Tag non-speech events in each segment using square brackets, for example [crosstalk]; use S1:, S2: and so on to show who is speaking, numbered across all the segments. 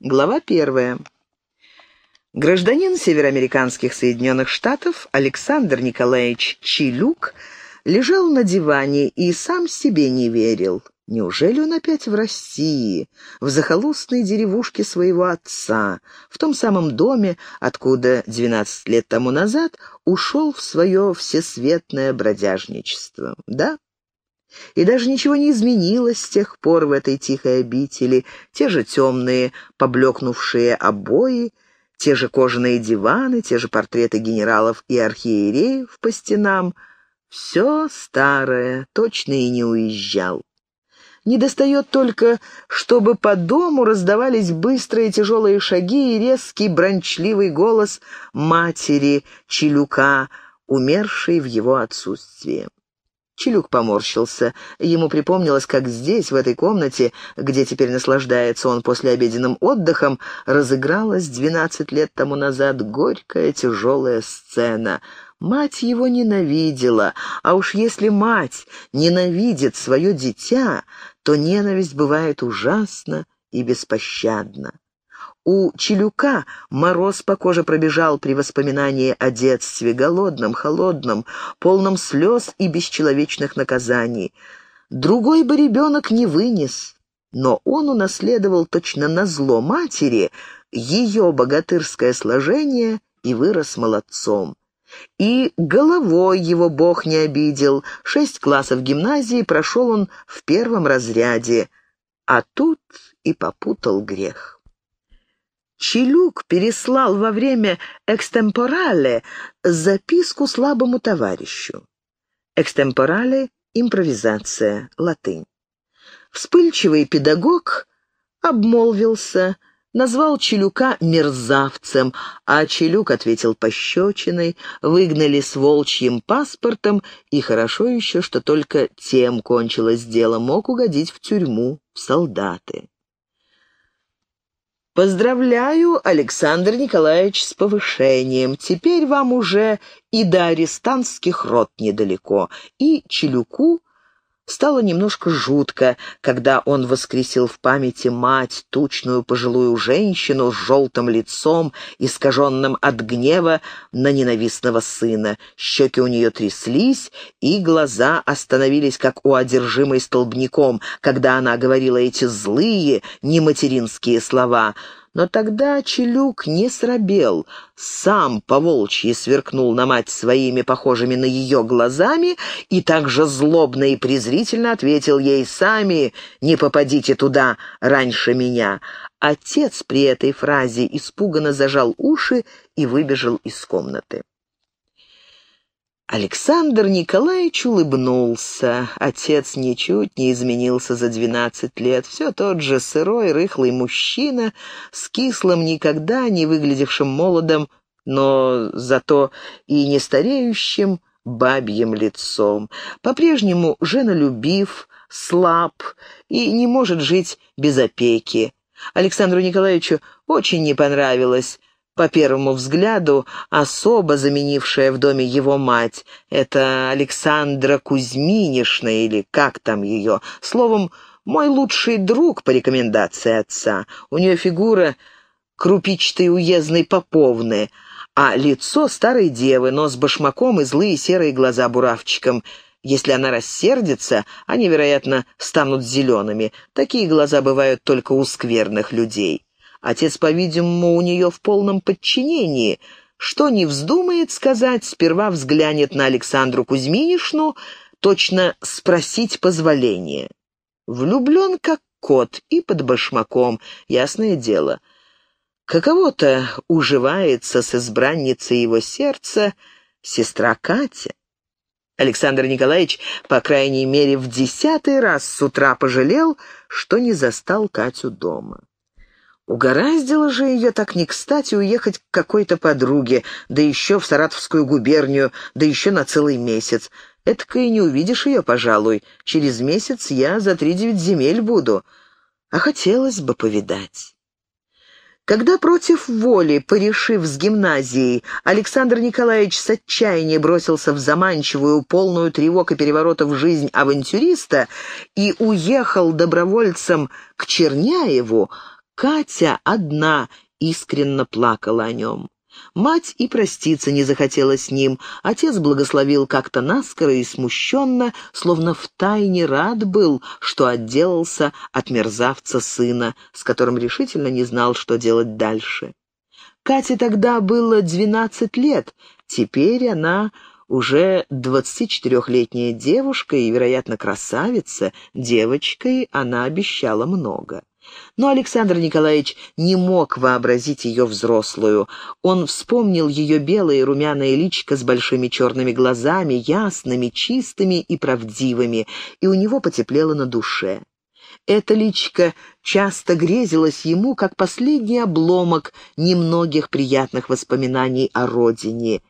S1: Глава первая. Гражданин североамериканских Соединенных Штатов Александр Николаевич Чилюк лежал на диване и сам себе не верил. Неужели он опять в России, в захолустной деревушке своего отца, в том самом доме, откуда 12 лет тому назад ушел в свое всесветное бродяжничество? Да, и даже ничего не изменилось с тех пор в этой тихой обители. Те же темные, поблекнувшие обои, те же кожаные диваны, те же портреты генералов и архиереев по стенам. Все старое, точно и не уезжал. Недостает только, чтобы по дому раздавались быстрые тяжелые шаги и резкий брончливый голос матери Челюка, умершей в его отсутствие. Челюк поморщился. Ему припомнилось, как здесь, в этой комнате, где теперь наслаждается он после обеденным отдыхом, разыгралась двенадцать лет тому назад горькая тяжелая сцена. Мать его ненавидела, а уж если мать ненавидит свое дитя, то ненависть бывает ужасна и беспощадна. У Челюка мороз по коже пробежал при воспоминании о детстве, голодном, холодном, полном слез и бесчеловечных наказаний. Другой бы ребенок не вынес, но он унаследовал точно на зло матери ее богатырское сложение и вырос молодцом. И головой его Бог не обидел. Шесть классов гимназии прошел он в первом разряде, а тут и попутал грех. Челюк переслал во время экстемпорале записку слабому товарищу. Экстемпорале — импровизация, латынь. Вспыльчивый педагог обмолвился, назвал Челюка мерзавцем, а Челюк ответил пощечиной, выгнали с волчьим паспортом, и хорошо еще, что только тем кончилось дело, мог угодить в тюрьму, в солдаты. «Поздравляю, Александр Николаевич, с повышением. Теперь вам уже и до арестантских рот недалеко, и Челюку Стало немножко жутко, когда он воскресил в памяти мать, тучную пожилую женщину с желтым лицом, искаженным от гнева на ненавистного сына. Щеки у нее тряслись, и глаза остановились, как у одержимой столбняком, когда она говорила эти злые, нематеринские слова — но тогда Челюк не срабел, сам по-волчьи сверкнул на мать своими похожими на ее глазами и также злобно и презрительно ответил ей «Сами не попадите туда раньше меня». Отец при этой фразе испуганно зажал уши и выбежал из комнаты. Александр Николаевич улыбнулся. Отец ничуть не изменился за двенадцать лет. Все тот же сырой, рыхлый мужчина с кислым, никогда не выглядевшим молодым, но зато и не стареющим бабьим лицом. По-прежнему женолюбив, слаб и не может жить без опеки. Александру Николаевичу очень не понравилось по первому взгляду, особо заменившая в доме его мать. Это Александра Кузьминишна или как там ее. Словом, мой лучший друг по рекомендации отца. У нее фигура крупичтой уездной поповны, а лицо старой девы, но с башмаком и злые серые глаза буравчиком. Если она рассердится, они, вероятно, станут зелеными. Такие глаза бывают только у скверных людей. Отец, по-видимому, у нее в полном подчинении. Что не вздумает сказать, сперва взглянет на Александру Кузьминишну, точно спросить позволения. Влюблен как кот и под башмаком, ясное дело. Каково-то уживается с избранницей его сердца сестра Катя. Александр Николаевич, по крайней мере, в десятый раз с утра пожалел, что не застал Катю дома. Угораздило же ее так не кстати уехать к какой-то подруге, да еще в Саратовскую губернию, да еще на целый месяц. Этак и не увидишь ее, пожалуй. Через месяц я за три девять земель буду. А хотелось бы повидать. Когда против воли, порешив с гимназией, Александр Николаевич с отчаяния бросился в заманчивую, полную тревог и переворотов жизнь авантюриста и уехал добровольцем к Черняеву, Катя одна искренно плакала о нем. Мать и проститься не захотела с ним. Отец благословил как-то наскоро и смущенно, словно втайне рад был, что отделался от мерзавца сына, с которым решительно не знал, что делать дальше. Кате тогда было двенадцать лет, теперь она уже 24-летняя девушка и, вероятно, красавица, девочкой она обещала много. Но Александр Николаевич не мог вообразить ее взрослую. Он вспомнил ее белое румяное личико с большими черными глазами, ясными, чистыми и правдивыми, и у него потеплело на душе. Это личико часто грезилось ему, как последний обломок немногих приятных воспоминаний о родине.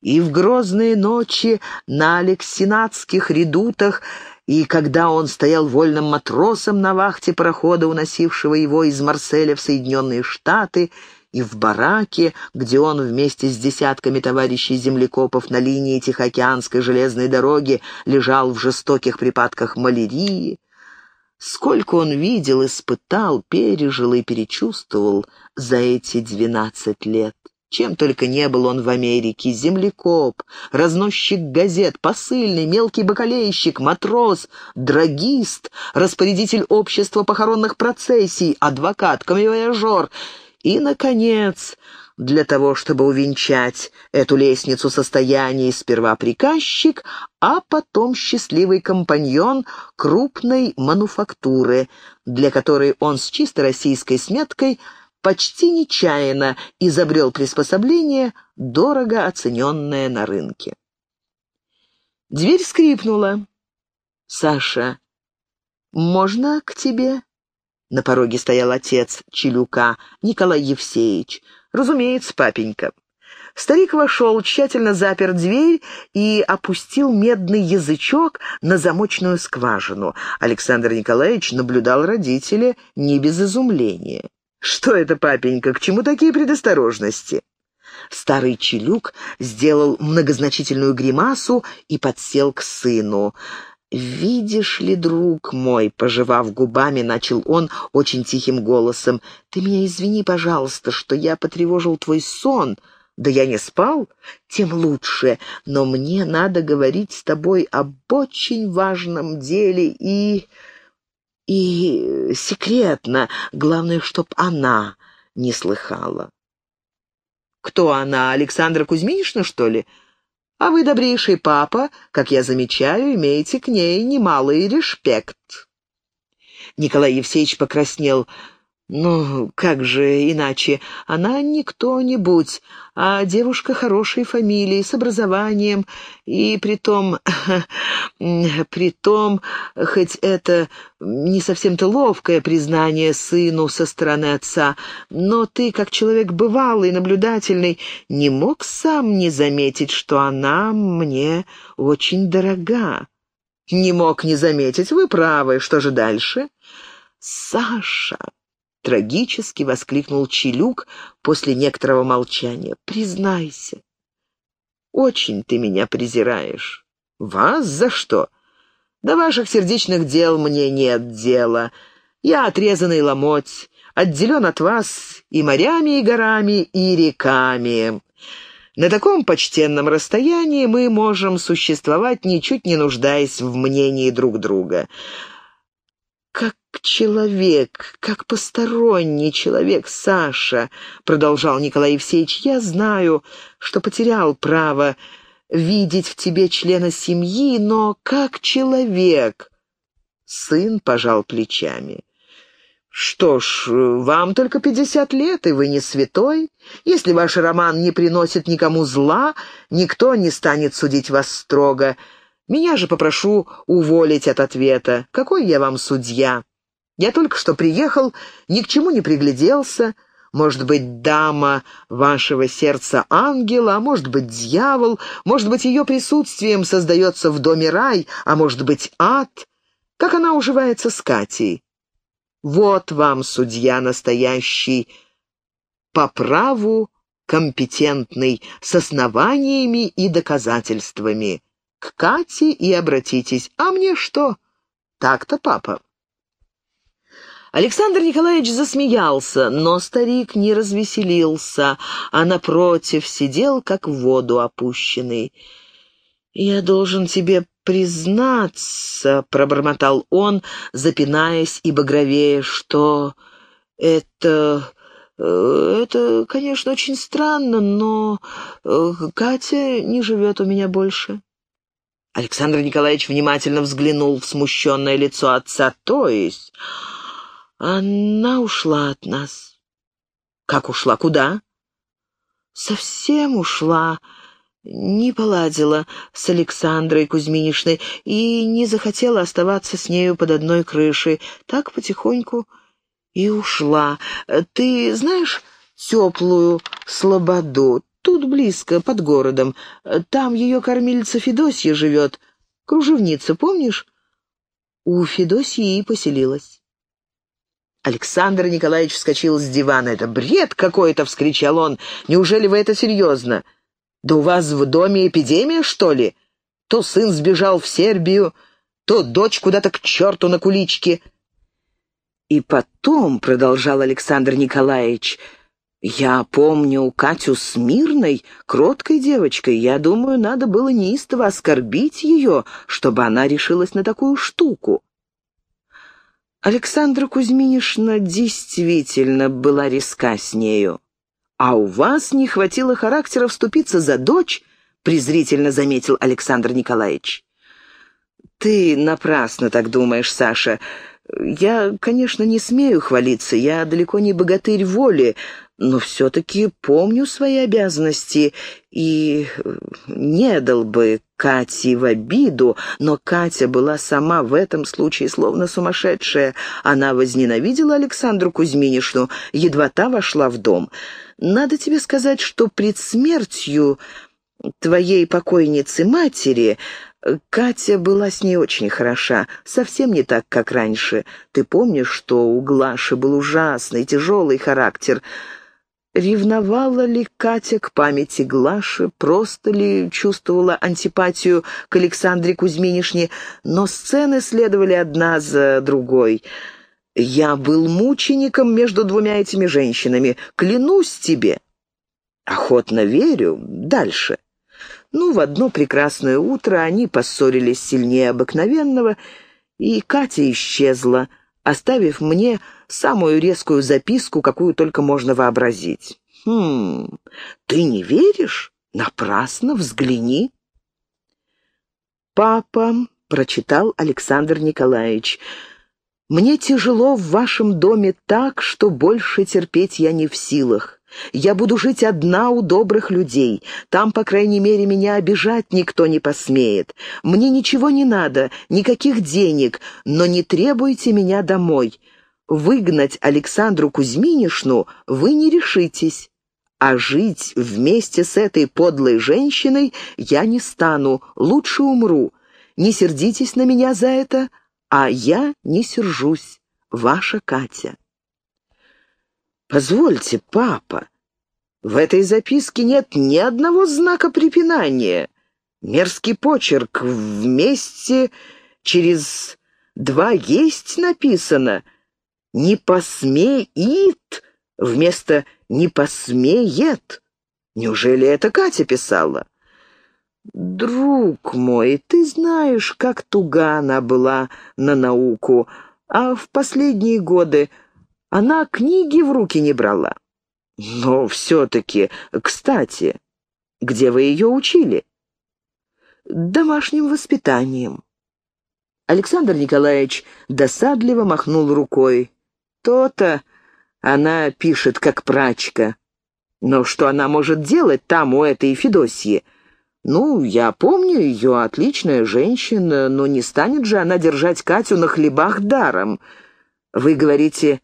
S1: И в грозные ночи на Алексинатских редутах и когда он стоял вольным матросом на вахте парохода, уносившего его из Марселя в Соединенные Штаты, и в бараке, где он вместе с десятками товарищей землекопов на линии Тихоокеанской железной дороги лежал в жестоких припадках малярии. Сколько он видел, испытал, пережил и перечувствовал за эти двенадцать лет. Чем только не был он в Америке. Землекоп, разносчик газет, посыльный, мелкий бакалейщик, матрос, драгист, распорядитель общества похоронных процессий, адвокат, камевояжер и, наконец, для того, чтобы увенчать эту лестницу состояний, сперва приказчик, а потом счастливый компаньон крупной мануфактуры, для которой он с чисто российской сметкой – почти нечаянно изобрел приспособление, дорого оцененное на рынке. Дверь скрипнула. «Саша, можно к тебе?» На пороге стоял отец Челюка, Николай Евсеевич. «Разумеется, папенька». Старик вошел, тщательно запер дверь и опустил медный язычок на замочную скважину. Александр Николаевич наблюдал родителя не без изумления. «Что это, папенька, к чему такие предосторожности?» Старый Челюк сделал многозначительную гримасу и подсел к сыну. «Видишь ли, друг мой», — пожевав губами, начал он очень тихим голосом, «ты меня извини, пожалуйста, что я потревожил твой сон». «Да я не спал, тем лучше, но мне надо говорить с тобой об очень важном деле и...» И секретно, главное, чтоб она не слыхала. «Кто она, Александра Кузьминична, что ли? А вы, добрейший папа, как я замечаю, имеете к ней немалый респект». Николай Евсеевич покраснел. Ну, как же иначе? Она не кто-нибудь, а девушка хорошей фамилии, с образованием, и притом... [laughs] притом, хоть это не совсем-то ловкое признание сыну со стороны отца, но ты, как человек бывалый, наблюдательный, не мог сам не заметить, что она мне очень дорога. Не мог не заметить, вы правы, что же дальше? Саша... Трагически воскликнул Челюк после некоторого молчания. «Признайся, очень ты меня презираешь. Вас за что? До ваших сердечных дел мне нет дела. Я отрезанный ломоть, отделен от вас и морями, и горами, и реками. На таком почтенном расстоянии мы можем существовать, ничуть не нуждаясь в мнении друг друга как человек, как посторонний человек, Саша, продолжал Николай Евсеевич, я знаю, что потерял право видеть в тебе члена семьи, но как человек. Сын пожал плечами. «Что ж, вам только пятьдесят лет, и вы не святой. Если ваш роман не приносит никому зла, никто не станет судить вас строго. Меня же попрошу уволить от ответа. Какой я вам судья? Я только что приехал, ни к чему не пригляделся. Может быть, дама вашего сердца ангел, а может быть, дьявол, может быть, ее присутствием создается в доме рай, а может быть, ад. Как она уживается с Катей? Вот вам судья настоящий, по праву компетентный, с основаниями и доказательствами к Кате и обратитесь. А мне что? Так-то, папа. Александр Николаевич засмеялся, но старик не развеселился, а напротив сидел, как в воду опущенный. «Я должен тебе признаться», — пробормотал он, запинаясь и багровее, — «что это... Э, это, конечно, очень странно, но э, Катя не живет у меня больше». Александр Николаевич внимательно взглянул в смущенное лицо отца. «То есть она ушла от нас?» «Как ушла? Куда?» «Совсем ушла», не поладила с Александрой Кузьминишной и не захотела оставаться с нею под одной крышей. Так потихоньку и ушла. Ты знаешь теплую слободу? Тут близко, под городом. Там ее кормильца Федосья живет. Кружевница, помнишь? У Федосьи и поселилась. Александр Николаевич вскочил с дивана. «Это бред какой-то!» — вскричал он. «Неужели вы это серьезно?» «Да у вас в доме эпидемия, что ли? То сын сбежал в Сербию, то дочь куда-то к черту на куличке». «И потом», — продолжал Александр Николаевич, — «я помню Катю Смирной, кроткой девочкой. Я думаю, надо было неистово оскорбить ее, чтобы она решилась на такую штуку». Александра Кузьминишна действительно была резка с нею. «А у вас не хватило характера вступиться за дочь?» — презрительно заметил Александр Николаевич. «Ты напрасно так думаешь, Саша. Я, конечно, не смею хвалиться, я далеко не богатырь воли, но все-таки помню свои обязанности и э, не дал бы Кате в обиду, но Катя была сама в этом случае словно сумасшедшая. Она возненавидела Александру Кузьминишну, едва та вошла в дом. Надо тебе сказать, что пред смертью твоей покойницы матери Катя была с ней очень хороша, совсем не так, как раньше. Ты помнишь, что у Глаши был ужасный, тяжелый характер — Ревновала ли Катя к памяти Глаши, просто ли чувствовала антипатию к Александре Кузьминишне, но сцены следовали одна за другой. «Я был мучеником между двумя этими женщинами, клянусь тебе». «Охотно верю. Дальше». Ну, в одно прекрасное утро они поссорились сильнее обыкновенного, и Катя исчезла, оставив мне самую резкую записку, какую только можно вообразить. «Хм, ты не веришь? Напрасно, взгляни». «Папа», — прочитал Александр Николаевич, — «мне тяжело в вашем доме так, что больше терпеть я не в силах. Я буду жить одна у добрых людей. Там, по крайней мере, меня обижать никто не посмеет. Мне ничего не надо, никаких денег, но не требуйте меня домой. Выгнать Александру Кузьминишну вы не решитесь. А жить вместе с этой подлой женщиной я не стану, лучше умру. Не сердитесь на меня за это, а я не сержусь. Ваша Катя. «Позвольте, папа, в этой записке нет ни одного знака препинания. Мерзкий почерк вместе через два есть написано. Не посмеет вместо не посмеет. Неужели это Катя писала? «Друг мой, ты знаешь, как туга она была на науку, а в последние годы она книги в руки не брала. Но все-таки, кстати, где вы ее учили? Домашним воспитанием. Александр Николаевич досадливо махнул рукой. То-то она пишет, как прачка. Но что она может делать там, у этой Федосьи? Ну, я помню ее, отличная женщина, но не станет же она держать Катю на хлебах даром. Вы говорите,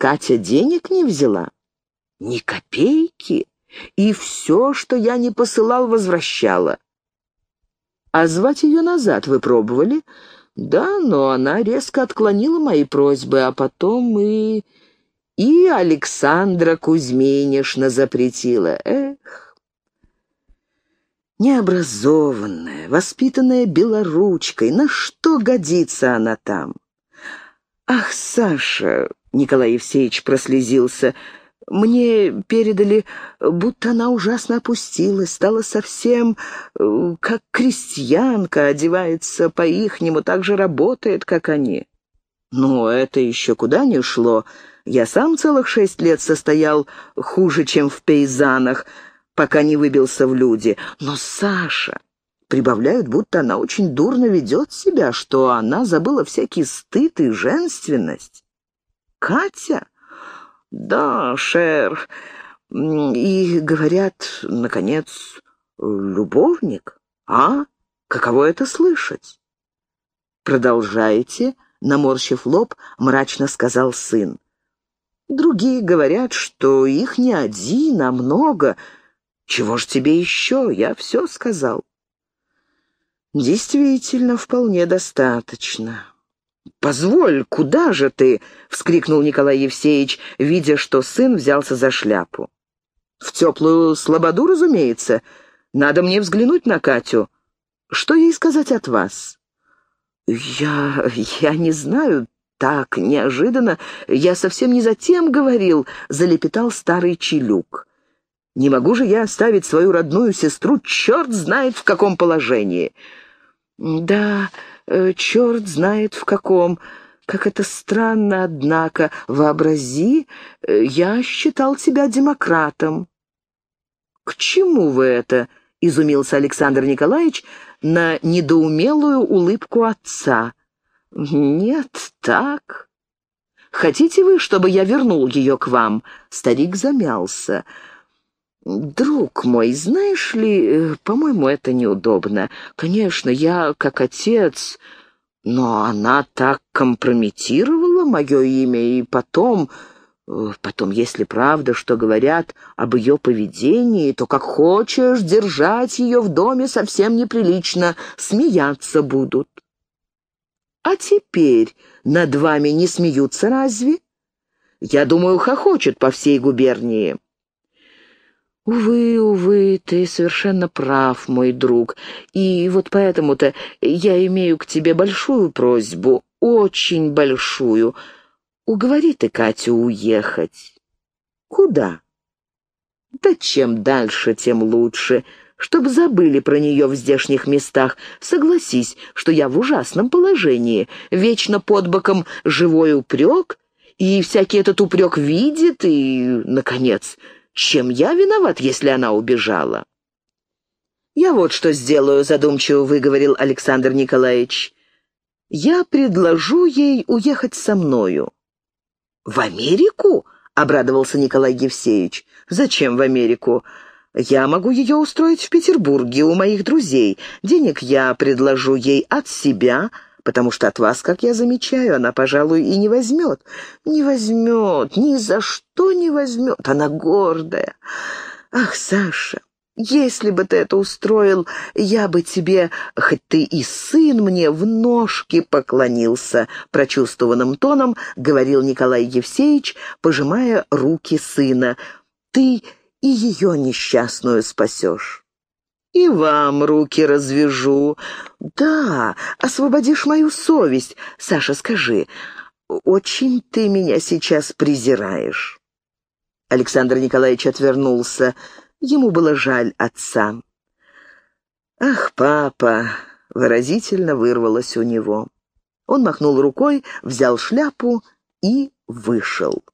S1: Катя денег не взяла? Ни копейки. И все, что я не посылал, возвращала. А звать ее назад вы пробовали? Да, но она резко отклонила мои просьбы, а потом и... И Александра Кузьминишна запретила. Эх! Необразованная, воспитанная белоручкой, на что годится она там? Ах, Саша, Николай Евсеевич прослезился. Мне передали, будто она ужасно опустилась, стала совсем э, как крестьянка, одевается по-ихнему, так же работает, как они. Но это еще куда не шло. Я сам целых шесть лет состоял хуже, чем в пейзанах, пока не выбился в люди. Но Саша... Прибавляют, будто она очень дурно ведет себя, что она забыла всякий стыд и женственность. Катя? Да, Шер. И, говорят, наконец, любовник. А? Каково это слышать? Продолжайте, наморщив лоб, мрачно сказал сын. Другие говорят, что их не один, а много. Чего ж тебе еще? Я все сказал. Действительно, вполне достаточно. «Позволь, куда же ты?» — вскрикнул Николай Евсеевич, видя, что сын взялся за шляпу. «В теплую слободу, разумеется. Надо мне взглянуть на Катю. Что ей сказать от вас?» «Я... я не знаю. Так, неожиданно. Я совсем не за тем говорил», — залепетал старый Челюк. «Не могу же я оставить свою родную сестру, черт знает в каком положении». «Да, э, черт знает в каком. Как это странно, однако. Вообрази, э, я считал тебя демократом». «К чему вы это?» — изумился Александр Николаевич на недоумелую улыбку отца. «Нет, так. Хотите вы, чтобы я вернул ее к вам?» Старик замялся. «Друг мой, знаешь ли, э, по-моему, это неудобно. Конечно, я как отец, но она так компрометировала мое имя, и потом... Э, потом, если правда, что говорят об ее поведении, то как хочешь держать ее в доме совсем неприлично, смеяться будут. А теперь над вами не смеются разве? Я думаю, хохочут по всей губернии». «Увы, увы, ты совершенно прав, мой друг, и вот поэтому-то я имею к тебе большую просьбу, очень большую. Уговори ты Катю уехать». «Куда?» «Да чем дальше, тем лучше, чтоб забыли про нее в здешних местах. Согласись, что я в ужасном положении, вечно под боком живой упрек, и всякий этот упрек видит, и, наконец, чем я виноват, если она убежала?» «Я вот что сделаю», — задумчиво выговорил Александр Николаевич. «Я предложу ей уехать со мною». «В Америку?» — обрадовался Николай Евсеевич. «Зачем в Америку? Я могу ее устроить в Петербурге у моих друзей. Денег я предложу ей от себя, потому что от вас, как я замечаю, она, пожалуй, и не возьмет. Не возьмет, ни за что не возьмет. Она гордая. Ах, Саша, если бы ты это устроил, я бы тебе, хоть ты и сын мне, в ножки поклонился, прочувствованным тоном говорил Николай Евсеевич, пожимая руки сына. Ты и ее несчастную спасешь. «И вам руки развяжу. Да, освободишь мою совесть. Саша, скажи, очень ты меня сейчас презираешь?» Александр Николаевич отвернулся. Ему было жаль отца. «Ах, папа!» — выразительно вырвалось у него. Он махнул рукой, взял шляпу и вышел.